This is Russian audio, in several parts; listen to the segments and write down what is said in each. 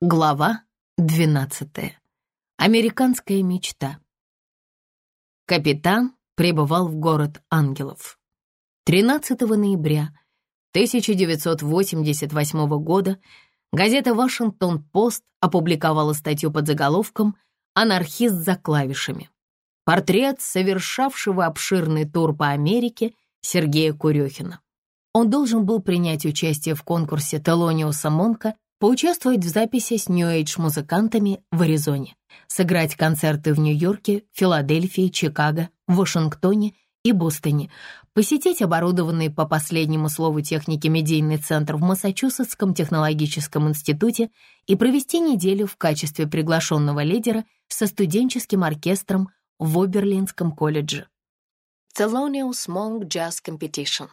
Глава 12. Американская мечта. Капитан прибывал в город ангелов. 13 ноября 1988 года газета «Вашингтон-Пост» опубликовала статью под заголовком «Анархист за клавишами». Портрет совершавшего обширный тур по Америке Сергея Курехина. Он должен был принять участие в конкурсе Телониуса Монка поучаствовать в записи с нью-эйдж-музыкантами в Аризоне, сыграть концерты в Нью-Йорке, Филадельфии, Чикаго, Вашингтоне и Бостоне, посетить оборудованный по последнему слову техники медийный центр в Массачусетском технологическом институте и провести неделю в качестве приглашенного лидера со студенческим оркестром в Оберлинском колледже. Thelonious Monk Jazz Competition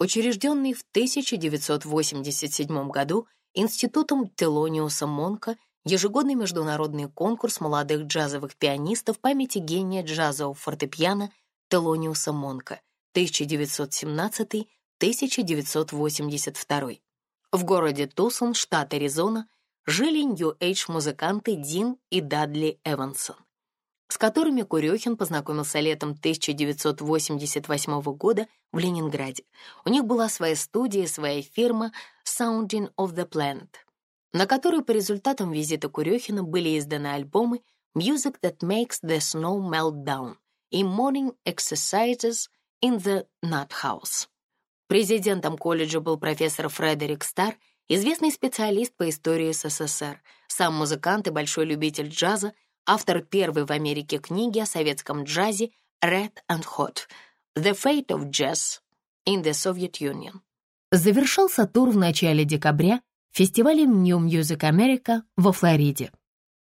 Учрежденный в 1987 году Институтом Телониуса Монка ежегодный международный конкурс молодых джазовых пианистов памяти гения джазового фортепиано Телониуса Монка 1917-1982. В городе Тусон, штат Аризона, жили нью-эйдж-музыканты Дин и Дадли Эвансон, с которыми Курехин познакомился летом 1988 года в Ленинграде. У них была своя студия, своя фирма Sounding of the Planet, на которой по результатам визита Курехина были изданы альбомы Music That Makes the Snow Melt Down и Morning Exercises in the Nut House. Президентом колледжа был профессор Фредерик Стар, известный специалист по истории СССР, сам музыкант и большой любитель джаза, автор первой в Америке книги о советском джазе «Red and Hot» «The Fate of Jazz in the Soviet Union». Завершился тур в начале декабря фестивалем New Music America во Флориде.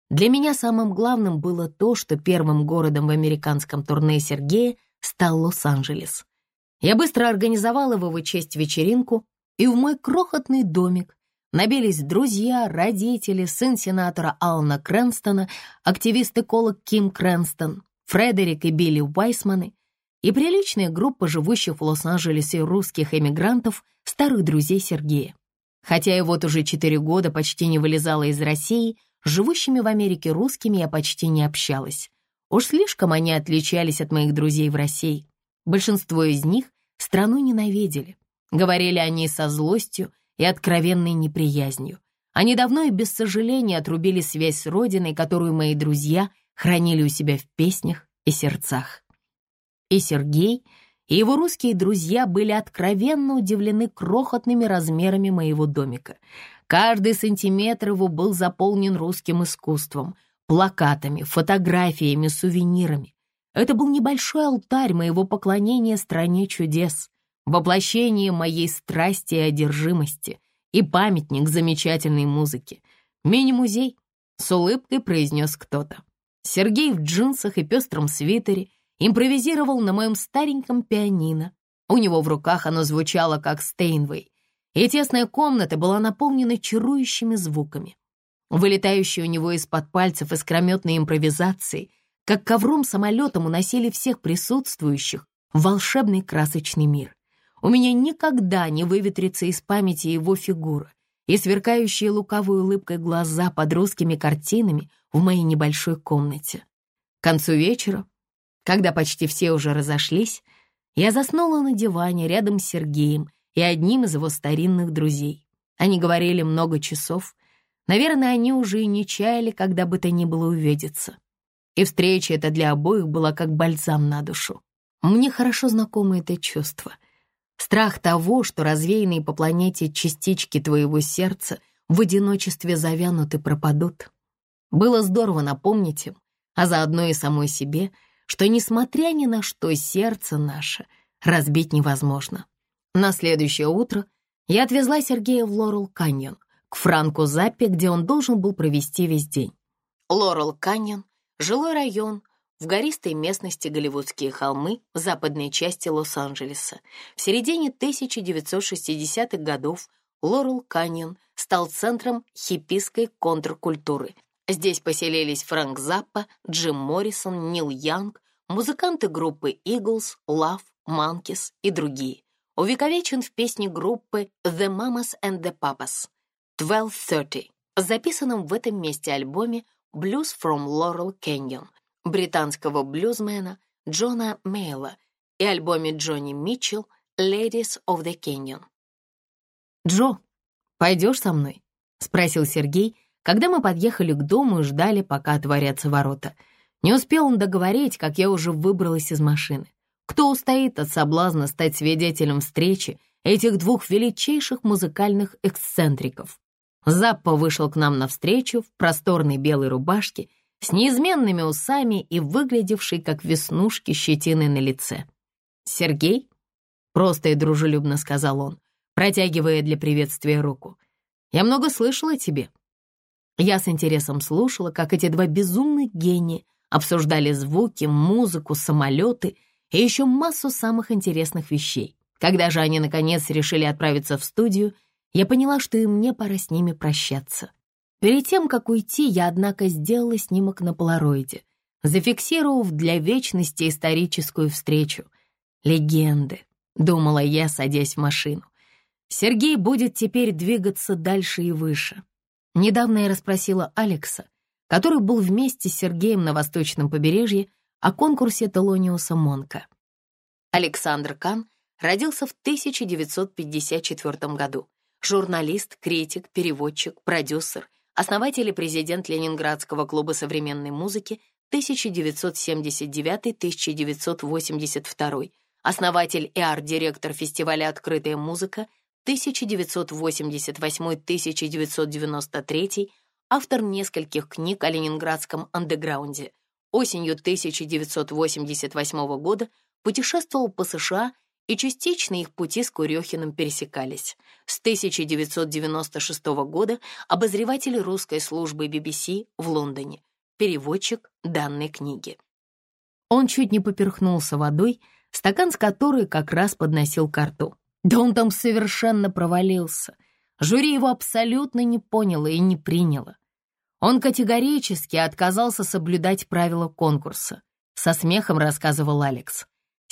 Для меня самым главным было то, что первым городом в американском турне Сергея стал Лос-Анджелес. Я быстро организовала в честь вечеринку, и в мой крохотный домик набились друзья, родители, сын сенатора Алана Крэнстона, активист-эколог Ким Крэнстон, Фредерик и Билли Уайсманы и приличная группа живущих в Лос-Анджелесе русских эмигрантов, старых друзей Сергея. Хотя я вот уже четыре года почти не вылезала из России, с живущими в Америке русскими я почти не общалась. Уж слишком они отличались от моих друзей в России. Большинство из них страну ненавидели. Говорили они со злостью и откровенной неприязнью. Они давно и без сожаления отрубили связь с Родиной, которую мои друзья хранили у себя в песнях и сердцах. И Сергей, и его русские друзья были откровенно удивлены крохотными размерами моего домика. Каждый сантиметр его был заполнен русским искусством, плакатами, фотографиями, сувенирами. Это был небольшой алтарь моего поклонения стране чудес, воплощение моей страсти и одержимости и памятник замечательной музыки. Мини-музей, с улыбкой произнес кто-то. Сергей в джинсах и пестром свитере импровизировал на моем стареньком пианино. У него в руках оно звучало как Стейнвей, и тесная комната была наполнена чарующими звуками. Вылетающие у него из-под пальцев искрометные импровизации, как ковром-самолетом уносили всех присутствующих в волшебный красочный мир. У меня никогда не выветрится из памяти его фигура и сверкающие лукавой улыбкой глаза под русскими картинами в моей небольшой комнате. К концу вечера когда почти все уже разошлись, я заснула на диване рядом с Сергеем и одним из его старинных друзей. Они говорили много часов. Наверное, они уже и не чаяли, когда бы то ни было увидеться. И встреча эта для обоих была как бальзам на душу. Мне хорошо знакомо это чувство. Страх того, что развеянные по планете частички твоего сердца в одиночестве завянут и пропадут. Было здорово напомнить им, а заодно и самой себе — что, несмотря ни на что, сердце наше разбить невозможно. На следующее утро я отвезла Сергея в Лорел Каньон, к Франку Заппе, где он должен был провести весь день. Лорел Каньон — жилой район в гористой местности Голливудские холмы в западной части Лос-Анджелеса. В середине 1960-х годов Лорел Каньон стал центром хиппийской контркультуры, Здесь поселились Фрэнк Заппа, Джим Моррисон, Нил Янг, музыканты группы Eagles, Love, Monkeys и другие. Увековечен в песне группы The Mamas and the Papas 1230. записанном в этом месте альбоме «Blues from Laurel Canyon» британского блюзмена Джона Мейла и альбоме Джонни Митчелл «Ladies of the Canyon». «Джо, пойдешь со мной?» — спросил Сергей, когда мы подъехали к дому и ждали, пока отворятся ворота. Не успел он договорить, как я уже выбралась из машины. Кто устоит от соблазна стать свидетелем встречи этих двух величайших музыкальных эксцентриков? Заппа вышел к нам навстречу в просторной белой рубашке с неизменными усами и выглядевший как веснушки щетины на лице. «Сергей?» — просто и дружелюбно сказал он, протягивая для приветствия руку. «Я много слышала о тебе». Я с интересом слушала, как эти два безумных гения обсуждали звуки, музыку, самолеты и еще массу самых интересных вещей. Когда же они, наконец, решили отправиться в студию, я поняла, что и мне пора с ними прощаться. Перед тем, как уйти, я, однако, сделала снимок на полароиде, зафиксировав для вечности историческую встречу. Легенды, думала я, садясь в машину. Сергей будет теперь двигаться дальше и выше. Недавно я расспросила Алекса, который был вместе с Сергеем на восточном побережье, о конкурсе Телониуса Монка. Александр Кан родился в 1954 году. Журналист, критик, переводчик, продюсер, основатель и президент Ленинградского клуба современной музыки 1979-1982, основатель и арт-директор фестиваля «Открытая музыка» 1988-1993, автор нескольких книг о ленинградском андеграунде. Осенью 1988 года путешествовал по США и частично их пути с Курехиным пересекались. С 1996 года обозреватель русской службы BBC в Лондоне, переводчик данной книги. Он чуть не поперхнулся водой, стакан с которой как раз подносил к рту. Да он там совершенно провалился. Жюри его абсолютно не поняло и не приняло. Он категорически отказался соблюдать правила конкурса. Со смехом рассказывал Алекс.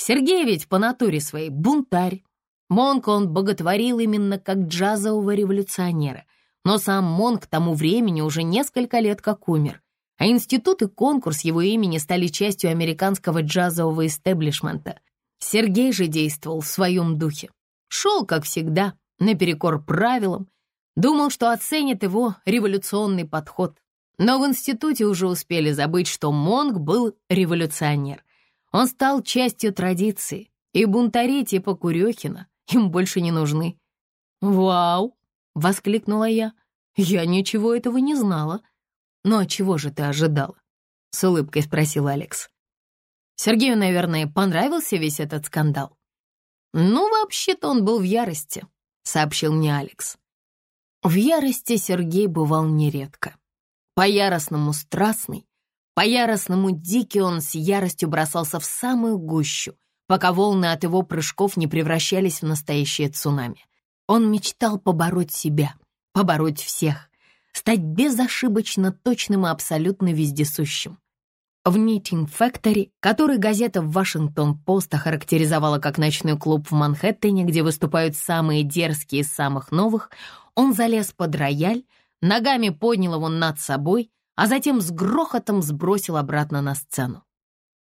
Сергей ведь по натуре своей бунтарь. Монка он боготворил именно как джазового революционера. Но сам Монк к тому времени уже несколько лет как умер. А институт и конкурс его имени стали частью американского джазового истеблишмента. Сергей же действовал в своем духе. Шел, как всегда, наперекор правилам, думал, что оценит его революционный подход. Но в институте уже успели забыть, что Монг был революционер. Он стал частью традиции, и бунтари типа Курехина им больше не нужны. «Вау!» — воскликнула я. «Я ничего этого не знала». «Ну а чего же ты ожидала?» — с улыбкой спросил Алекс. Сергею, наверное, понравился весь этот скандал. «Ну, вообще-то он был в ярости», — сообщил мне Алекс. В ярости Сергей бывал нередко. По-яростному страстный, по-яростному дикий он с яростью бросался в самую гущу, пока волны от его прыжков не превращались в настоящее цунами. Он мечтал побороть себя, побороть всех, стать безошибочно точным и абсолютно вездесущим. В Knitting Factory, который газета «Вашингтон-Пост» охарактеризовала как ночной клуб в Манхэттене, где выступают самые дерзкие из самых новых, он залез под рояль, ногами поднял его над собой, а затем с грохотом сбросил обратно на сцену.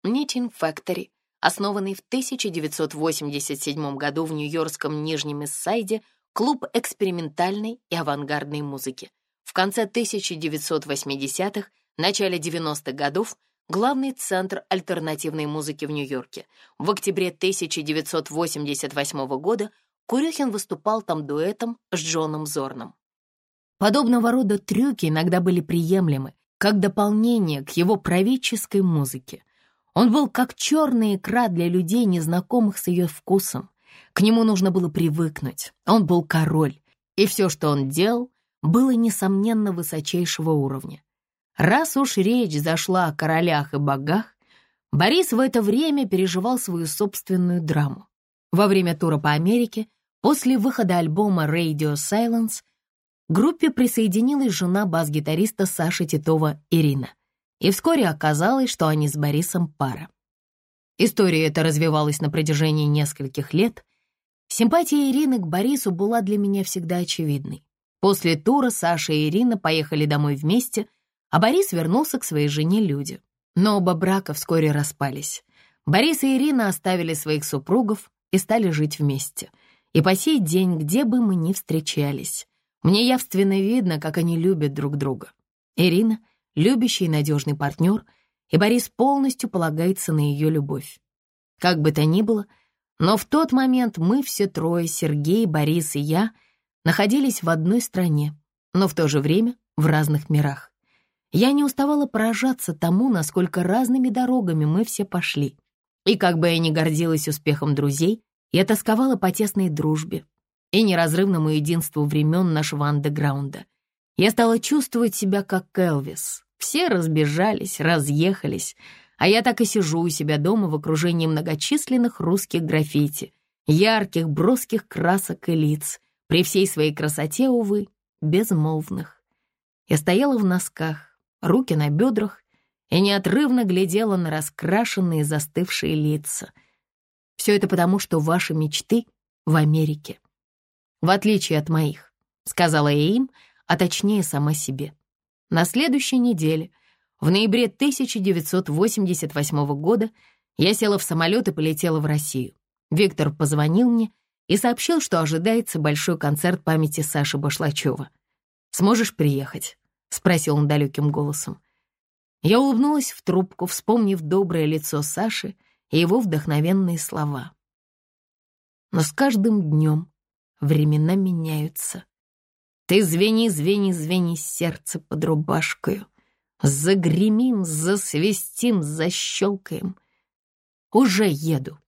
Knitting Factory, основанный в 1987 году в нью-йоркском Нижнем Иссайде, клуб экспериментальной и авангардной музыки. В конце 1980-х, начале 90-х годов главный центр альтернативной музыки в Нью-Йорке. В октябре 1988 года Курюхин выступал там дуэтом с Джоном Зорном. Подобного рода трюки иногда были приемлемы, как дополнение к его правительской музыке. Он был как черная икра для людей, незнакомых с ее вкусом. К нему нужно было привыкнуть. Он был король, и все, что он делал, было, несомненно, высочайшего уровня. Раз уж речь зашла о королях и богах, Борис в это время переживал свою собственную драму. Во время тура по Америке, после выхода альбома Radio Silence, группе присоединилась жена бас-гитариста Саши Титова Ирина. И вскоре оказалось, что они с Борисом пара. История эта развивалась на протяжении нескольких лет. Симпатия Ирины к Борису была для меня всегда очевидной. После тура Саша и Ирина поехали домой вместе, а Борис вернулся к своей жене Люде. Но оба брака вскоре распались. Борис и Ирина оставили своих супругов и стали жить вместе. И по сей день, где бы мы ни встречались, мне явственно видно, как они любят друг друга. Ирина — любящий и надежный партнер, и Борис полностью полагается на ее любовь. Как бы то ни было, но в тот момент мы все трое, Сергей, Борис и я, находились в одной стране, но в то же время в разных мирах. Я не уставала поражаться тому, насколько разными дорогами мы все пошли. И как бы я ни гордилась успехом друзей, я тосковала по тесной дружбе и неразрывному единству времен нашего андеграунда. Я стала чувствовать себя как Элвис. Все разбежались, разъехались, а я так и сижу у себя дома в окружении многочисленных русских граффити, ярких, броских красок и лиц, при всей своей красоте, увы, безмолвных. Я стояла в носках, руки на бедрах и неотрывно глядела на раскрашенные застывшие лица. Все это потому, что ваши мечты в Америке. В отличие от моих, сказала я им, а точнее сама себе. На следующей неделе, в ноябре 1988 года, я села в самолет и полетела в Россию. Виктор позвонил мне и сообщил, что ожидается большой концерт памяти Саши Башлачева. «Сможешь приехать?» — спросил он далеким голосом. Я улыбнулась в трубку, вспомнив доброе лицо Саши и его вдохновенные слова. Но с каждым днем времена меняются. Ты звени, звени, звени сердце под рубашкою. Загремим, засвистим, защелкаем. Уже еду.